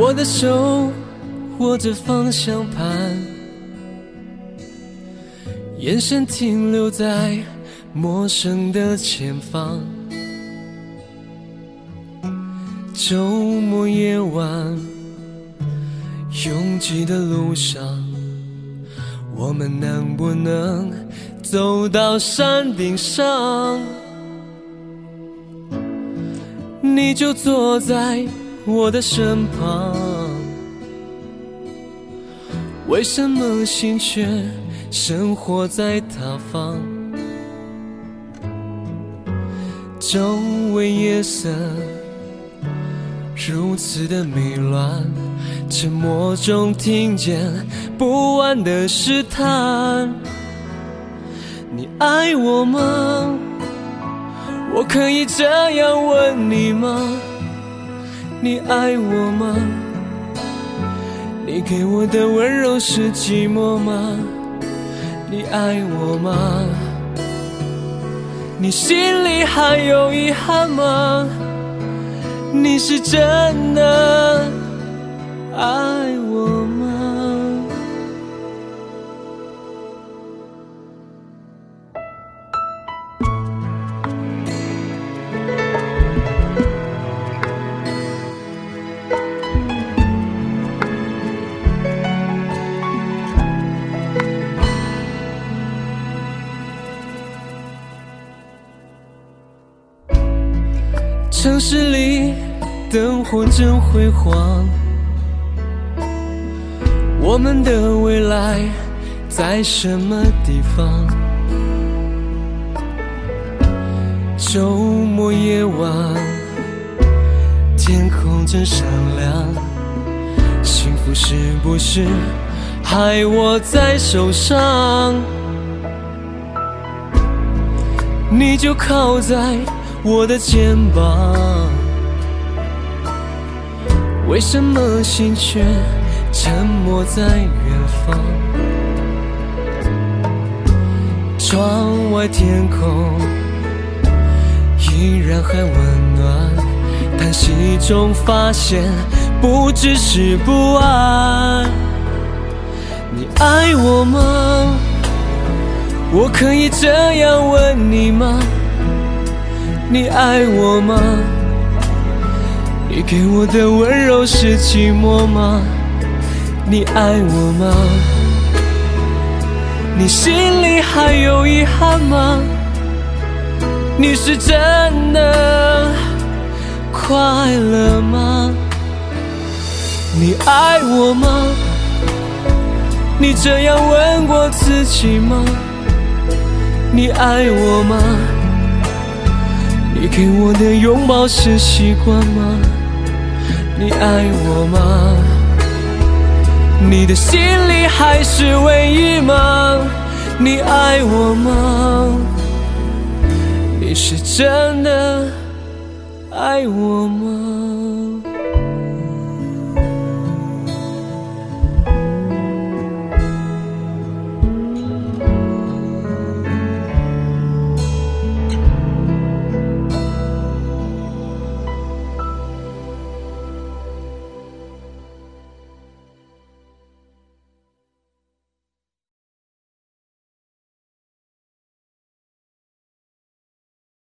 我的手握着方向盘，眼神停留在陌生的前方。周末夜晚，拥挤的路上，我们能不能走到山顶上？你就坐在。我的身旁，为什么心却生活在他方？周围夜色如此的迷乱，沉默中听见不安的试探。你爱我吗？我可以这样问你吗？你爱我吗？你给我的温柔是寂寞吗？你爱我吗？你心里还有遗憾吗？你是真的城市里灯火真辉煌，我们的未来在什么地方？周末夜晚，天空真闪亮，幸福是不是还握在手上？你就靠在。我的肩膀，为什么心却沉默在远方？窗外天空依然很温暖，叹息中发现不只是不安。你爱我吗？我可以这样问你吗？你爱我吗？你给我的温柔是寂寞吗？你爱我吗？你心里还有遗憾吗？你是真的快乐吗？你爱我吗？你这样问过自己吗？你爱我吗？你给我的拥抱是习惯吗？你爱我吗？你的心里还是唯一吗？你爱我吗？你是真的爱我吗？